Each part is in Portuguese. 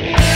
Yeah.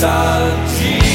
inside